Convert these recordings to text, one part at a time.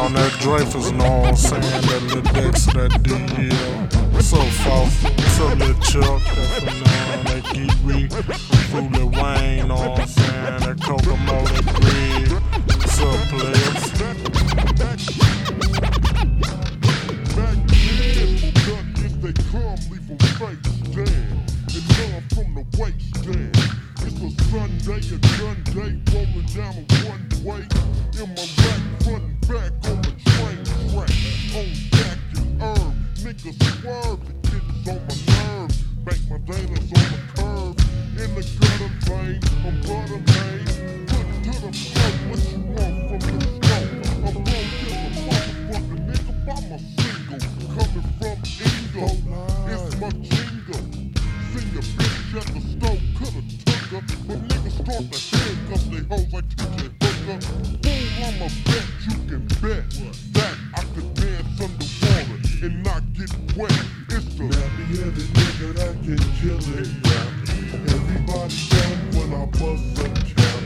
on that Dreyfus, I'm saying? That little Dex, that. What's up, folks? What's up, little Chuck? That phenomenon, that Geek Reed, Foolie Wayne, what I'm saying? That Kokomo, that Greg. Sunday, a gun day, rolling down a one way. Niggas swerve, the kids on my nerves. Bank my datas on the curb. In the gutter lane, I'm butter lane. Put to the floor, what you want from the smoke? I'm gon' kill a motherfucking nigga by my single. Coming from Ingo, it's my jingle. See a bitch at the stove, coulda took her. But niggas start to handcuff they hoes like TJ wet. It's the Nappy-headed nigga that can kill it rap. Everybody down when I bust a cap.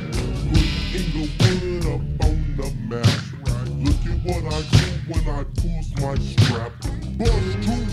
Put Inglewood up on the map. Look at what I do when I pulls my strap. bust two.